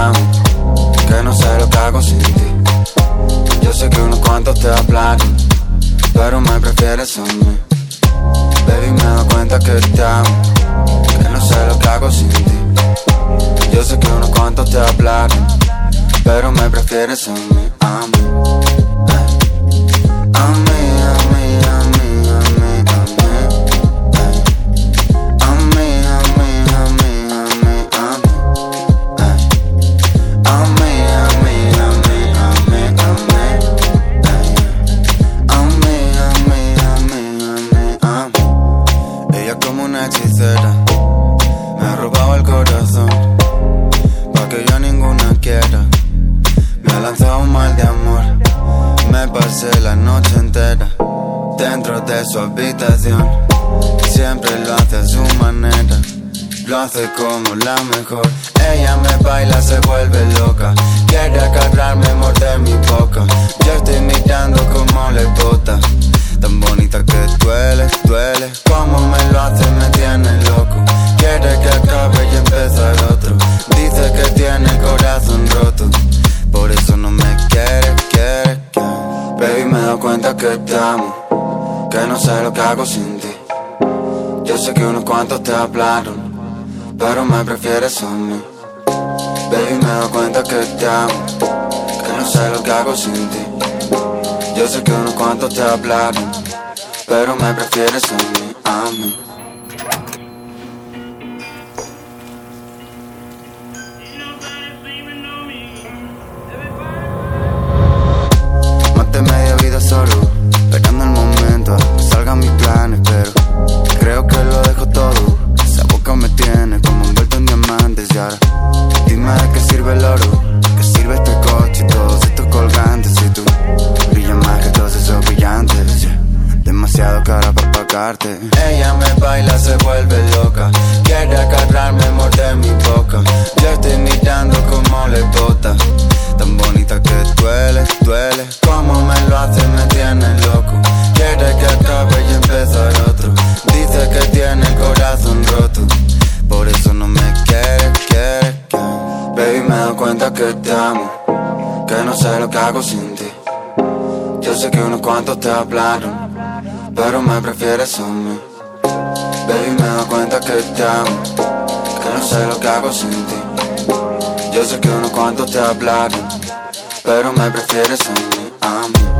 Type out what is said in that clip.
Que no sé lo que hago sin ti. Yo sé que unos cuantos te hablan, pero me prefieres a mí. Baby, me doy cuenta que te amo. Que no sé lo que hago sin ti. Yo sé que unos cuantos te hablan, pero me prefieres a mí. A mí. A mí. Dentro de su habitación Siempre lo hace a su manera lo hace como la mejor. Ella me baila, se vuelve loca. Quiere agarrarme, morder mi boca. Yo estoy mirando como Baby, me doy cuenta que te amo. Que no sé lo que hago sin ti. Yo sé que unos cuantos te hablaron pero me prefieres a mí. Baby, me doy cuenta que te amo, que no sé lo que hago sin ti. Yo sé que unos cuantos te hablaron, pero me prefieres a mí, a mí. Ella me baila, se vuelve loca. Quiere agarrarme, morder mi boca. Yo estoy mirando como le bota Tan bonita que duele, duele. Como me lo hace, me tiene loco. Quiere que acabe y empezar otro. Dice que tiene el corazón roto. Por eso no me quiere, quiere, quiere. Baby, me doy cuenta que te amo. Que no sé lo que hago sin ti. Yo sé que unos cuantos te hablaron Pero me prefieres a mí Baby, me doy cuenta que te amo Que no sé lo que hago sin ti yo sé que unos cuantos te hablaron, pero me prefieres a mí, a mí.